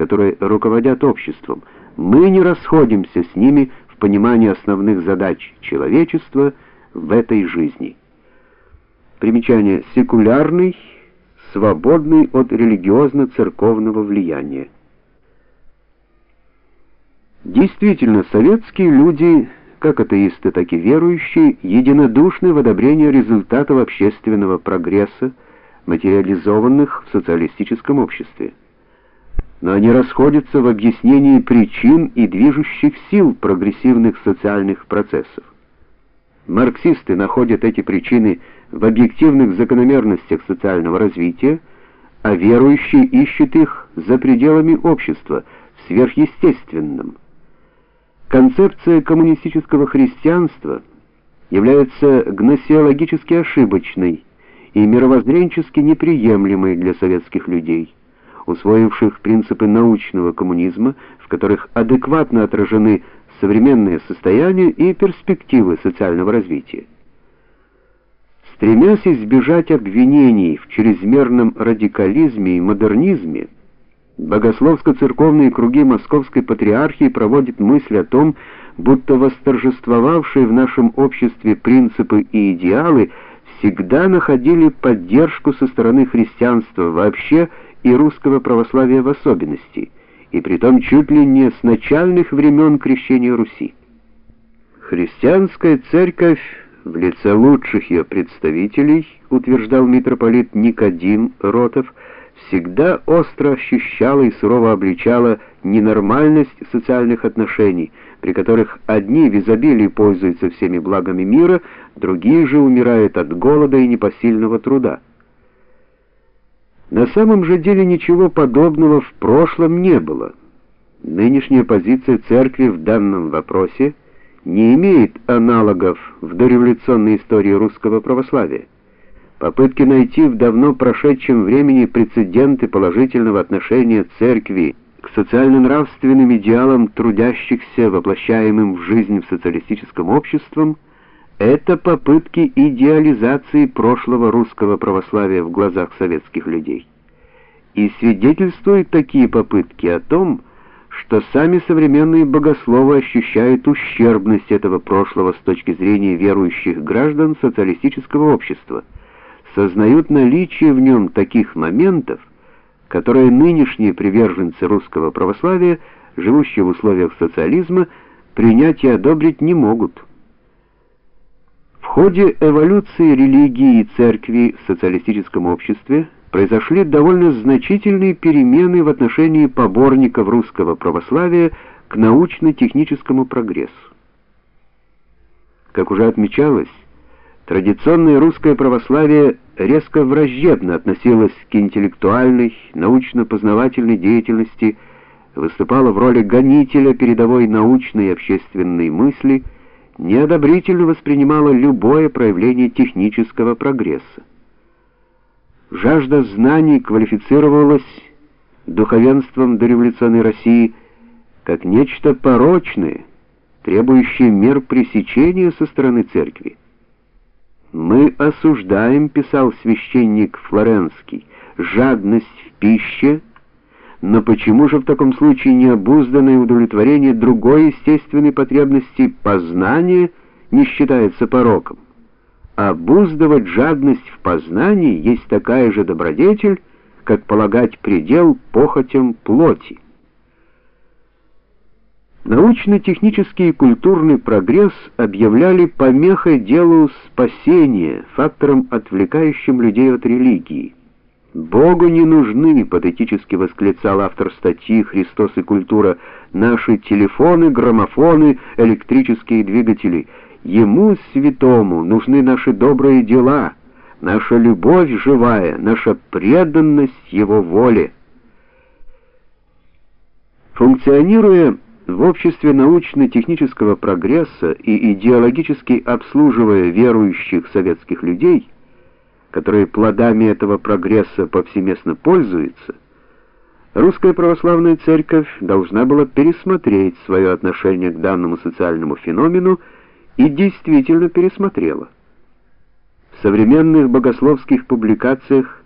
которые руководят обществом, мы не расходимся с ними в понимании основных задач человечества в этой жизни. Примечание: секулярный, свободный от религиозно-церковного влияния. Действительно, советские люди, как атеисты, так и верующие, единодушны в одобрении результатов общественного прогресса, материализованных в социалистическом обществе. Но они расходятся в объяснении причин и движущих сил прогрессивных социальных процессов. Марксисты находят эти причины в объективных закономерностях социального развития, а верующие ищут их за пределами общества, в сверхъестественном. Концепция коммунистического христианства является гносеологически ошибочной и мировоззренчески неприемлемой для советских людей, усвоивших принципы научного коммунизма, в которых адекватно отражены современное состояние и перспективы социального развития. Стремясь избежать обвинений в чрезмерном радикализме и модернизме, Богословско-церковные круги Московской патриархии проводят мысль о том, будто восторжествовавшие в нашем обществе принципы и идеалы всегда находили поддержку со стороны христианства вообще и русского православия в особенности, и притом чуть ли не с начальных времен крещения Руси. Христианская церковь в лице лучших ее представителей, утверждал митрополит Никодим Ротов, всегда остро ощущала и сурово обличала ненормальность социальных отношений, при которых одни в изобилии пользуются всеми благами мира, другие же умирают от голода и непосильного труда. На самом же деле ничего подобного в прошлом не было. Нынешняя позиция церкви в данном вопросе не имеет аналогов в дореволюционной истории русского православия. Попытки найти в давно прошедшем времени прецеденты положительного отношения церкви к социально-нравственным идеалам трудящихся, воплощаемым в жизнь в социалистическом обществе, это попытки идеализации прошлого русского православия в глазах советских людей. И свидетельствуют такие попытки о том, что сами современные богословы ощущают ущербность этого прошлого с точки зрения верующих граждан социалистического общества сознают наличие в нем таких моментов, которые нынешние приверженцы русского православия, живущие в условиях социализма, принять и одобрить не могут. В ходе эволюции религии и церкви в социалистическом обществе произошли довольно значительные перемены в отношении поборников русского православия к научно-техническому прогрессу. Как уже отмечалось, Традиционное русское православие резко враждебно относилось к интеллектуальной, научно-познавательной деятельности, выступало в роли гонителя передовой научной и общественной мысли, неодобрительно воспринимало любое проявление технического прогресса. Жажда знаний квалифицировалась духовенством дореволюционной России как нечто порочное, требующее мер пресечения со стороны церкви. Мы осуждаем, писал священник Флоренский, жадность в пище, но почему же в таком случае необузданное удовлетворение другой естественной потребности познания не считается пороком? Обуздывать жадность в познании есть такая же добродетель, как полагать предел похотям плоти. Научно-технический и культурный прогресс объявляли помехой делу спасения, фактором, отвлекающим людей от религии. Богу не нужны, патетически восклицал автор статьи Христос и культура, наши телефоны, граммофоны, электрические двигатели. Ему святому нужны наши добрые дела, наша любовь живая, наша преданность его воле. Функционируя в обществе научно-технического прогресса и идеологически обслуживая верующих советских людей, которые плодами этого прогресса повсеместно пользуются, Русская православная церковь должна была пересмотреть свое отношение к данному социальному феномену и действительно пересмотрела. В современных богословских публикациях